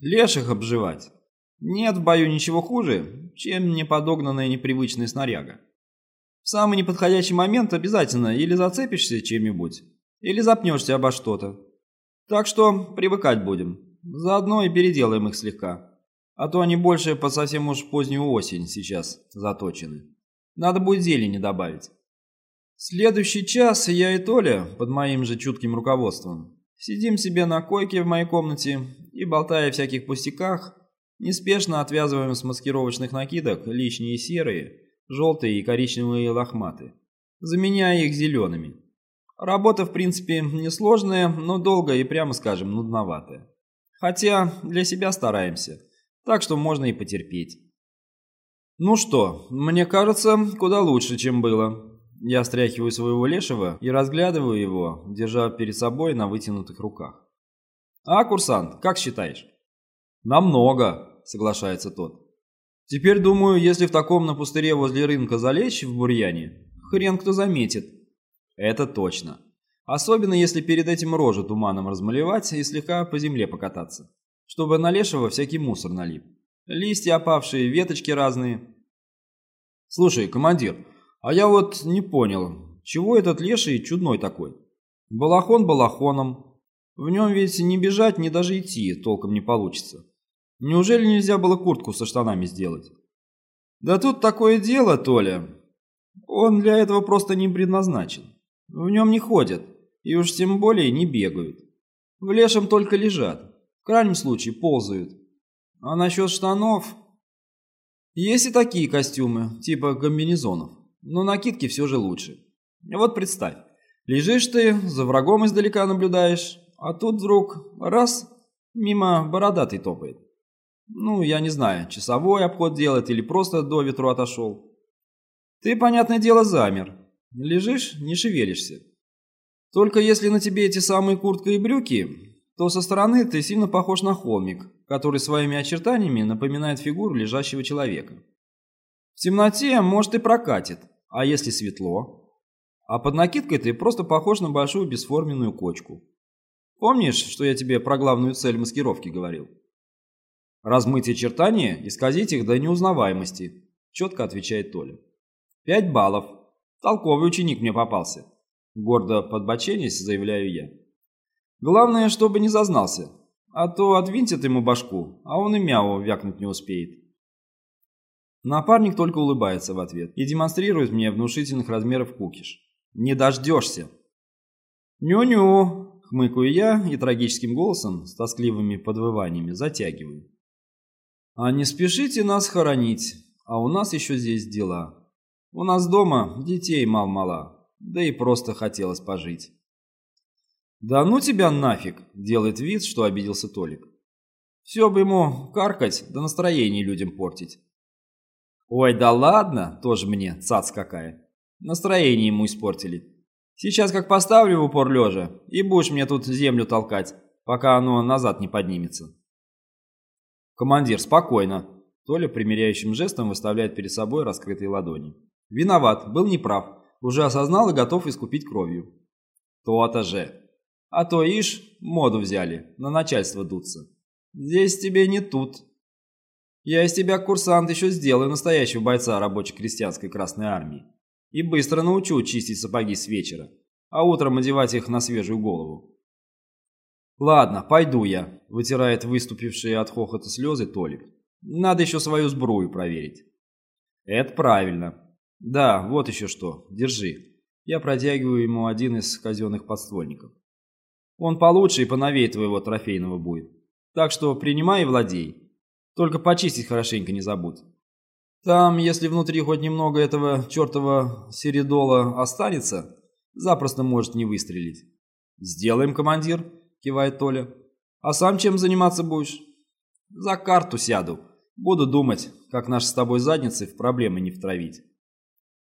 Леших обживать. Нет в бою ничего хуже, чем неподогнанная непривычная снаряга. В самый неподходящий момент обязательно или зацепишься чем-нибудь, или запнешься обо что-то. Так что привыкать будем. Заодно и переделаем их слегка. А то они больше по совсем уж позднюю осень сейчас заточены. Надо будет зелени добавить. Следующий час я и Толя, под моим же чутким руководством, сидим себе на койке в моей комнате и, болтая о всяких пустяках, неспешно отвязываем с маскировочных накидок лишние серые, желтые и коричневые лохматы, заменяя их зелеными. Работа, в принципе, несложная, но долгая и, прямо скажем, нудноватая. Хотя для себя стараемся, так что можно и потерпеть. Ну что, мне кажется, куда лучше, чем было. Я стряхиваю своего лешего и разглядываю его, держа перед собой на вытянутых руках. «А, курсант, как считаешь?» «Намного», — соглашается тот. «Теперь думаю, если в таком на пустыре возле рынка залечь в бурьяне, хрен кто заметит». «Это точно. Особенно если перед этим рожу туманом размалевать и слегка по земле покататься, чтобы на лешего всякий мусор налип. Листья опавшие, веточки разные». «Слушай, командир, а я вот не понял, чего этот леший чудной такой? Балахон балахоном. В нем ведь не бежать, ни даже идти толком не получится. Неужели нельзя было куртку со штанами сделать? Да тут такое дело, Толя. Он для этого просто не предназначен. В нем не ходят, и уж тем более не бегают. В лешем только лежат, в крайнем случае ползают. А насчет штанов... Есть и такие костюмы, типа комбинезонов но накидки все же лучше. Вот представь, лежишь ты, за врагом издалека наблюдаешь, а тут вдруг раз, мимо бородатый топает. Ну, я не знаю, часовой обход делает или просто до ветру отошел. Ты, понятное дело, замер. Лежишь, не шевелишься. Только если на тебе эти самые куртка и брюки, то со стороны ты сильно похож на холмик, который своими очертаниями напоминает фигуру лежащего человека. В темноте, может, и прокатит, а если светло? А под накидкой ты просто похож на большую бесформенную кочку. Помнишь, что я тебе про главную цель маскировки говорил? Размыть очертания, исказить их до неузнаваемости, четко отвечает Толя. Пять баллов. Толковый ученик мне попался. Гордо подбоченясь, заявляю я. Главное, чтобы не зазнался, а то отвинтит ему башку, а он и мяу вякнуть не успеет. Напарник только улыбается в ответ и демонстрирует мне внушительных размеров кукиш. «Не дождешься!» «Ню-ню!» — хмыкаю я и трагическим голосом с тоскливыми подвываниями затягиваю. «А не спешите нас хоронить, а у нас еще здесь дела. У нас дома детей мал-мала, да и просто хотелось пожить». «Да ну тебя нафиг!» — делает вид, что обиделся Толик. «Все бы ему каркать, да настроение людям портить». Ой, да ладно, тоже мне, цац какая. Настроение ему испортили. Сейчас как поставлю в упор лежа, и будешь мне тут землю толкать, пока оно назад не поднимется. Командир, спокойно. Толя примиряющим жестом выставляет перед собой раскрытые ладони. Виноват, был неправ. Уже осознал и готов искупить кровью. То-то же. А то, ишь, моду взяли, на начальство дуться. Здесь тебе не тут. Я из тебя, курсант, еще сделаю настоящего бойца рабоче-крестьянской Красной Армии. И быстро научу чистить сапоги с вечера, а утром одевать их на свежую голову. Ладно, пойду я, вытирает выступившие от хохота слезы Толик. Надо еще свою сбрую проверить. Это правильно. Да, вот еще что, держи. Я протягиваю ему один из казенных подствольников. Он получше и поновее твоего трофейного будет. Так что принимай и владей. Только почистить хорошенько не забудь. Там, если внутри хоть немного этого чертова серидола останется, запросто может не выстрелить. «Сделаем, командир», — кивает Толя. «А сам чем заниматься будешь?» «За карту сяду. Буду думать, как наши с тобой задницы в проблемы не втравить».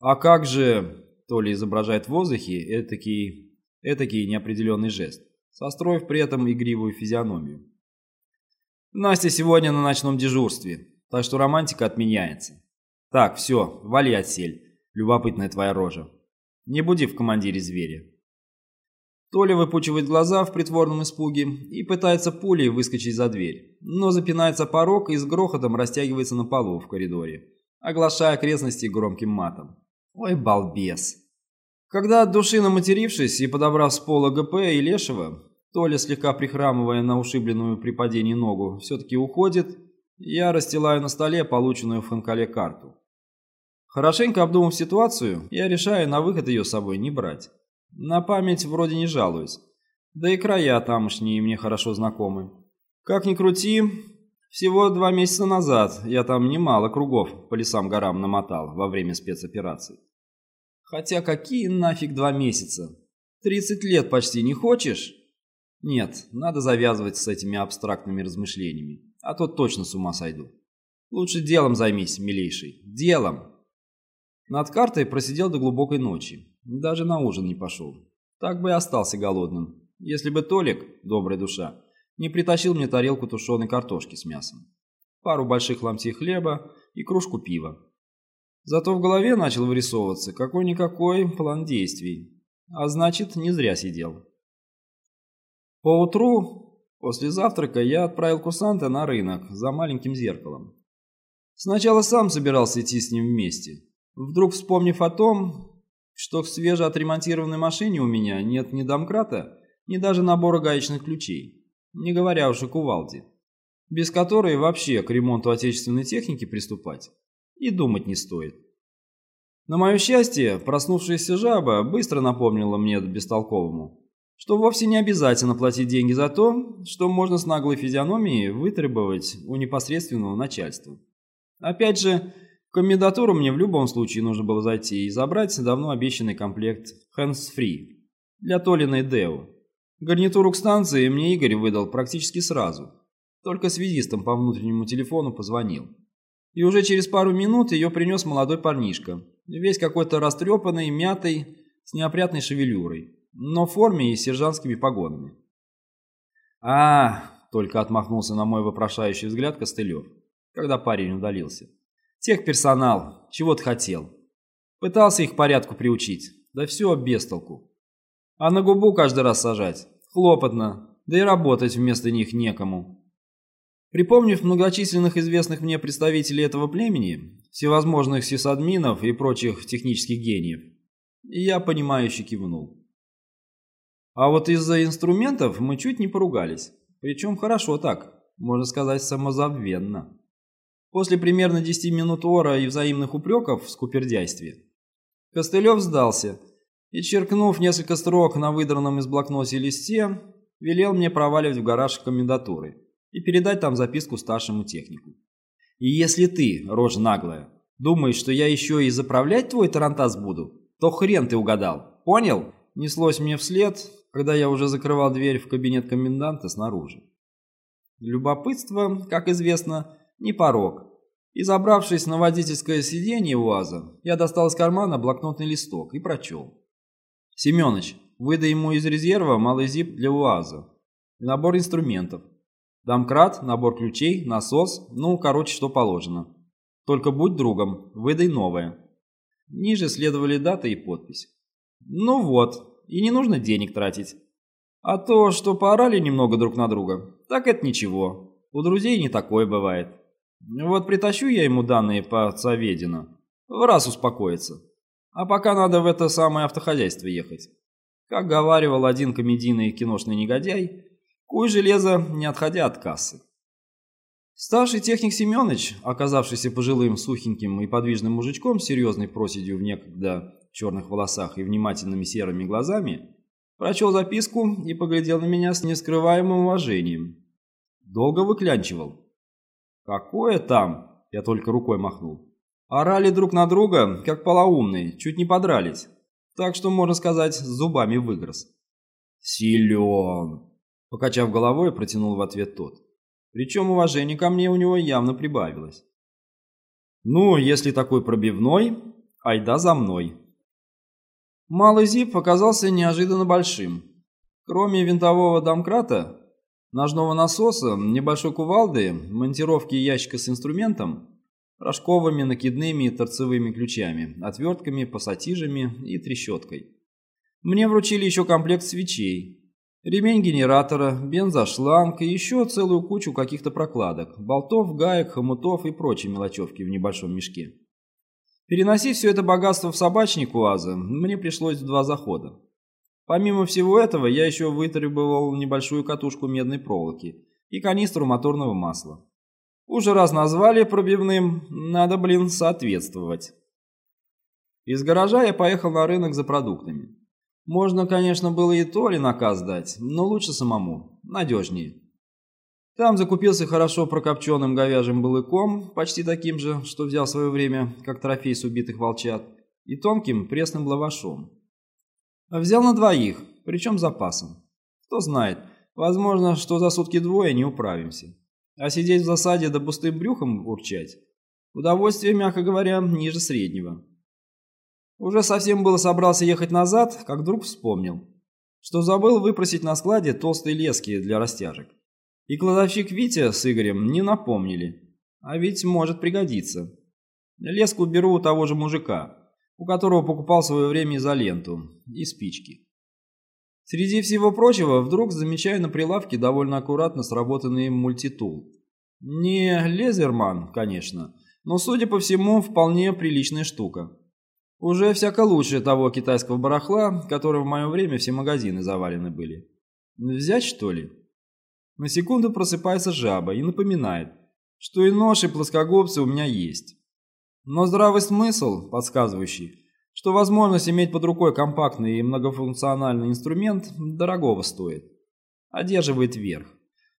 «А как же...» — Толя изображает в воздухе этакий, этакий неопределенный жест, состроив при этом игривую физиономию. Настя сегодня на ночном дежурстве, так что романтика отменяется. Так, все, вали отсель, любопытная твоя рожа. Не буди в командире зверя. Толя выпучивает глаза в притворном испуге и пытается пулей выскочить за дверь, но запинается порог и с грохотом растягивается на полу в коридоре, оглашая окрестности громким матом. Ой, балбес. Когда от души наматерившись и подобрав с пола ГП и Лешего, Толя, слегка прихрамывая на ушибленную при падении ногу, все-таки уходит, я расстилаю на столе полученную в Ханкале карту. Хорошенько обдумав ситуацию, я решаю на выход ее с собой не брать. На память вроде не жалуюсь. Да и края тамошние мне хорошо знакомы. Как ни крути, всего два месяца назад я там немало кругов по лесам-горам намотал во время спецоперации. Хотя какие нафиг два месяца? Тридцать лет почти не хочешь? Нет, надо завязывать с этими абстрактными размышлениями, а то точно с ума сойду. Лучше делом займись, милейший, делом. Над картой просидел до глубокой ночи. Даже на ужин не пошел. Так бы и остался голодным, если бы Толик, добрая душа, не притащил мне тарелку тушеной картошки с мясом, пару больших ломтей хлеба и кружку пива. Зато в голове начал вырисовываться какой-никакой план действий, а значит, не зря сидел. Поутру, после завтрака, я отправил курсанта на рынок за маленьким зеркалом. Сначала сам собирался идти с ним вместе, вдруг вспомнив о том, что в свежеотремонтированной машине у меня нет ни домкрата, ни даже набора гаечных ключей, не говоря уж о кувалде, без которой вообще к ремонту отечественной техники приступать и думать не стоит. На мое счастье, проснувшаяся жаба быстро напомнила мне бестолковому, что вовсе не обязательно платить деньги за то, что можно с наглой физиономией вытребовать у непосредственного начальства. Опять же, в комендатуру мне в любом случае нужно было зайти и забрать давно обещанный комплект hands-free для Толиной Део. Гарнитуру к станции мне Игорь выдал практически сразу. Только связистом по внутреннему телефону позвонил. И уже через пару минут ее принес молодой парнишка, весь какой-то растрепанный, мятый, с неопрятной шевелюрой, но в форме и с сержантскими погонами. а только отмахнулся на мой вопрошающий взгляд Костылев, когда парень удалился. Техперсонал, чего ты хотел? Пытался их порядку приучить, да все без толку. А на губу каждый раз сажать, хлопотно, да и работать вместо них некому. Припомнив многочисленных известных мне представителей этого племени, всевозможных сисадминов и прочих технических гениев, я понимающе кивнул. А вот из-за инструментов мы чуть не поругались, причем хорошо так, можно сказать самозабвенно. После примерно 10 минут ора и взаимных упреков в скупердяйстве, Костылев сдался и, черкнув несколько строк на выдранном из блокноте листе, велел мне проваливать в гараж комендатуры и передать там записку старшему технику. И если ты, рожа наглая, думаешь, что я еще и заправлять твой тарантас буду, то хрен ты угадал, понял? Неслось мне вслед, когда я уже закрывал дверь в кабинет коменданта снаружи. Любопытство, как известно, не порог. И забравшись на водительское сиденье УАЗа, я достал из кармана блокнотный листок и прочел. «Семёныч, выдай ему из резерва малый зип для УАЗа. Набор инструментов. Домкрат, набор ключей, насос, ну, короче, что положено. Только будь другом, выдай новое». Ниже следовали дата и подпись. «Ну вот, и не нужно денег тратить. А то, что поорали немного друг на друга, так это ничего. У друзей не такое бывает». Вот притащу я ему данные по Цаведину, в раз успокоится. А пока надо в это самое автохозяйство ехать. Как говаривал один комедийный киношный негодяй, куй железо, не отходя от кассы. Старший техник Семенович, оказавшийся пожилым, сухеньким и подвижным мужичком с серьезной проседью в некогда черных волосах и внимательными серыми глазами, прочел записку и поглядел на меня с нескрываемым уважением. Долго выклянчивал, «Какое там?» – я только рукой махнул. Орали друг на друга, как полоумные, чуть не подрались. Так что, можно сказать, зубами выгрыз. «Силен!» – покачав головой, протянул в ответ тот. Причем уважение ко мне у него явно прибавилось. «Ну, если такой пробивной, айда за мной!» Малый зип оказался неожиданно большим. Кроме винтового домкрата, ножного насоса, небольшой кувалды, монтировки ящика с инструментом, рожковыми, накидными и торцевыми ключами, отвертками, пассатижами и трещоткой. Мне вручили еще комплект свечей, ремень генератора, бензошланг и еще целую кучу каких-то прокладок, болтов, гаек, хомутов и прочей мелочевки в небольшом мешке. Переносить все это богатство в собачник УАЗа мне пришлось в два захода. Помимо всего этого, я еще вытребовал небольшую катушку медной проволоки и канистру моторного масла. Уже раз назвали пробивным, надо, блин, соответствовать. Из гаража я поехал на рынок за продуктами. Можно, конечно, было и то ли наказ дать, но лучше самому, надежнее. Там закупился хорошо прокопченным говяжьим балыком, почти таким же, что взял в свое время, как трофей с убитых волчат, и тонким пресным лавашом. А взял на двоих, причем запасом. Кто знает, возможно, что за сутки двое не управимся. А сидеть в засаде да пустым брюхом урчать – удовольствие, мягко говоря, ниже среднего. Уже совсем было собрался ехать назад, как вдруг вспомнил, что забыл выпросить на складе толстые лески для растяжек. И кладовщик Витя с Игорем не напомнили. А ведь может пригодиться. Леску беру у того же мужика, у которого покупал свое время изоленту и спички. Среди всего прочего, вдруг замечаю на прилавке довольно аккуратно сработанный мультитул. Не лезерман, конечно, но, судя по всему, вполне приличная штука. Уже всяко лучше того китайского барахла, которым в мое время все магазины завалены были. Взять, что ли? На секунду просыпается жаба и напоминает, что и нож, и плоскогубцы у меня есть. Но здравый смысл, подсказывающий, что возможность иметь под рукой компактный и многофункциональный инструмент дорогого стоит, одерживает верх.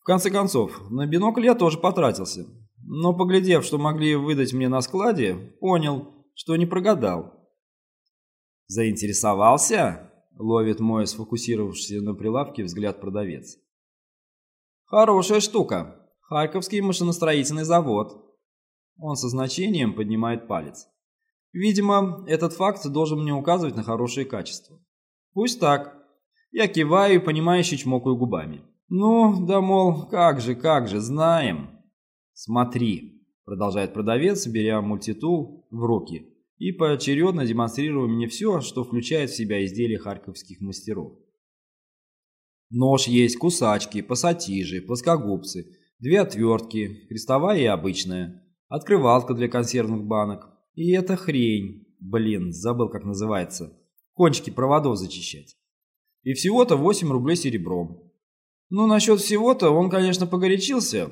В конце концов, на бинокль я тоже потратился, но поглядев, что могли выдать мне на складе, понял, что не прогадал. «Заинтересовался?» — ловит мой сфокусировавшийся на прилавке взгляд продавец. Хорошая штука. Харьковский машиностроительный завод. Он со значением поднимает палец. Видимо, этот факт должен мне указывать на хорошее качество. Пусть так. Я киваю понимающе чмокаю губами. Ну, да мол, как же, как же, знаем. Смотри, продолжает продавец, беря мультитул в руки и поочередно демонстрируя мне все, что включает в себя изделия харьковских мастеров. Нож есть, кусачки, пассатижи, плоскогубцы, две отвертки, крестовая и обычная, открывалка для консервных банок. И эта хрень, блин, забыл как называется, кончики проводов зачищать. И всего-то 8 рублей серебром. Ну, насчет всего-то он, конечно, погорячился.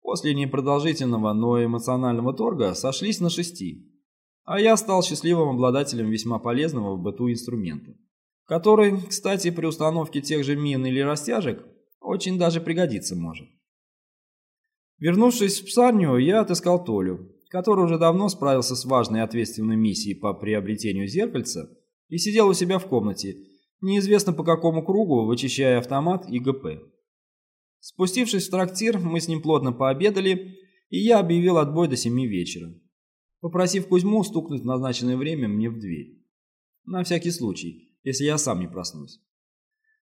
После непродолжительного, но эмоционального торга сошлись на шести. А я стал счастливым обладателем весьма полезного в быту инструмента который, кстати, при установке тех же мин или растяжек очень даже пригодиться может. Вернувшись в псарню, я отыскал Толю, который уже давно справился с важной и ответственной миссией по приобретению зеркальца и сидел у себя в комнате, неизвестно по какому кругу, вычищая автомат и ГП. Спустившись в трактир, мы с ним плотно пообедали, и я объявил отбой до семи вечера, попросив Кузьму стукнуть в назначенное время мне в дверь. На всякий случай, если я сам не проснусь.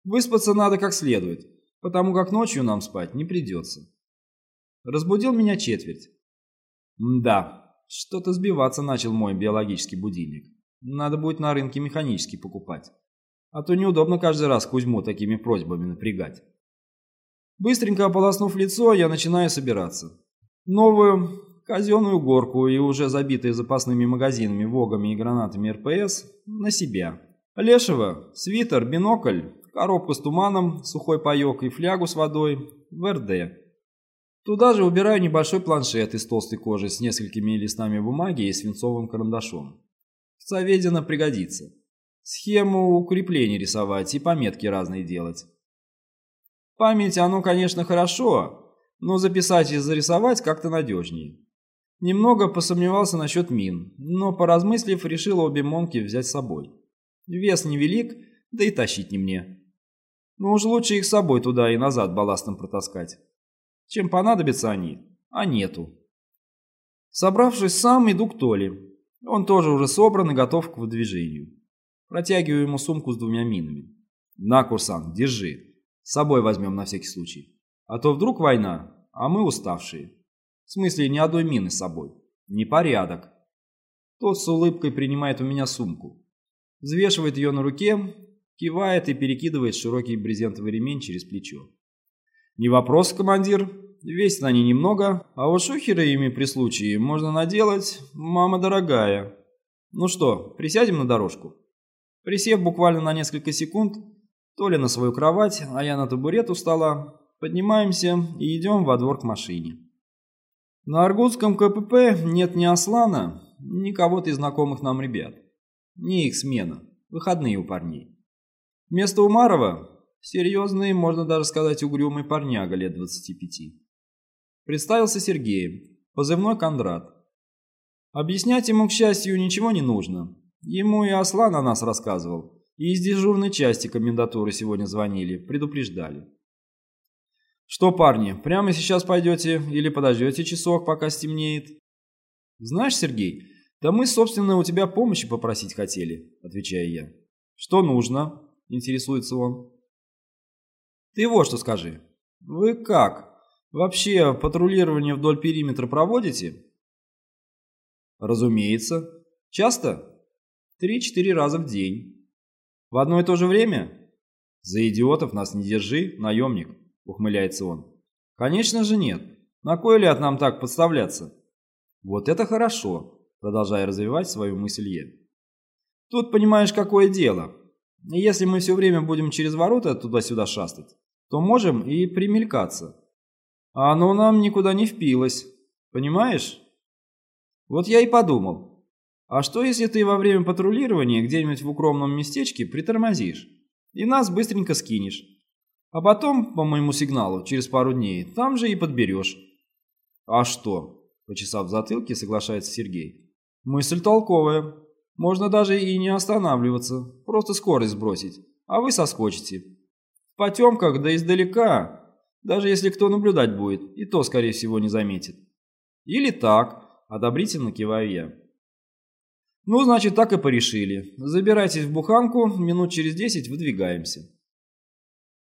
Выспаться надо как следует, потому как ночью нам спать не придется. Разбудил меня четверть. Да, что-то сбиваться начал мой биологический будильник. Надо будет на рынке механический покупать. А то неудобно каждый раз Кузьму такими просьбами напрягать. Быстренько ополоснув лицо, я начинаю собираться. Новую казенную горку и уже забитые запасными магазинами, вогами и гранатами РПС на себя. Лешего, свитер, бинокль, коробку с туманом, сухой паёк и флягу с водой в РД. Туда же убираю небольшой планшет из толстой кожи с несколькими листами бумаги и свинцовым карандашом. Соведено пригодится. Схему укреплений рисовать и пометки разные делать. Память, оно, конечно, хорошо, но записать и зарисовать как-то надежнее. Немного посомневался насчет мин, но, поразмыслив, решил обе монки взять с собой. Вес невелик, да и тащить не мне. Но уж лучше их с собой туда и назад балластом протаскать. Чем понадобятся они, а нету. Собравшись сам, иду к Толе. Он тоже уже собран и готов к выдвижению. Протягиваю ему сумку с двумя минами. На, курсант, держи. С собой возьмем на всякий случай. А то вдруг война, а мы уставшие. В смысле, ни одной мины с собой. Непорядок. Тот с улыбкой принимает у меня сумку взвешивает ее на руке, кивает и перекидывает широкий брезентовый ремень через плечо. «Не вопрос, командир. Весят они немного, а вот шухеры ими при случае можно наделать, мама дорогая. Ну что, присядем на дорожку?» Присев буквально на несколько секунд, то ли на свою кровать, а я на табурет у поднимаемся и идем во двор к машине. На Аргутском КПП нет ни Аслана, ни кого-то из знакомых нам ребят. Не их смена, выходные у парней. Вместо Умарова серьезный, можно даже сказать, угрюмый парняга лет 25. Представился Сергеем, позывной Кондрат. Объяснять ему, к счастью, ничего не нужно. Ему и Аслан о нас рассказывал, и из дежурной части комендатуры сегодня звонили, предупреждали. «Что, парни, прямо сейчас пойдете или подождете часок, пока стемнеет?» «Знаешь, Сергей, да мы, собственно, у тебя помощи попросить хотели», — отвечаю я. «Что нужно?» — интересуется он. «Ты вот что скажи. Вы как? Вообще патрулирование вдоль периметра проводите?» «Разумеется. Часто?» «Три-четыре раза в день». «В одно и то же время?» «За идиотов нас не держи, наемник». — ухмыляется он. «Конечно же нет. На кой ляд нам так подставляться?» «Вот это хорошо», — продолжая развивать свою мысль я. «Тут понимаешь, какое дело. Если мы все время будем через ворота туда-сюда шастать, то можем и примелькаться. А оно нам никуда не впилось. Понимаешь? Вот я и подумал. А что, если ты во время патрулирования где-нибудь в укромном местечке притормозишь и нас быстренько скинешь? А потом, по моему сигналу, через пару дней, там же и подберешь. А что? Почесав затылки, соглашается Сергей. Мысль толковая. Можно даже и не останавливаться, просто скорость сбросить, а вы соскочите. В потемках, да издалека, даже если кто наблюдать будет, и то, скорее всего, не заметит. Или так, одобрительно киваю я. Ну, значит, так и порешили. Забирайтесь в буханку, минут через десять выдвигаемся.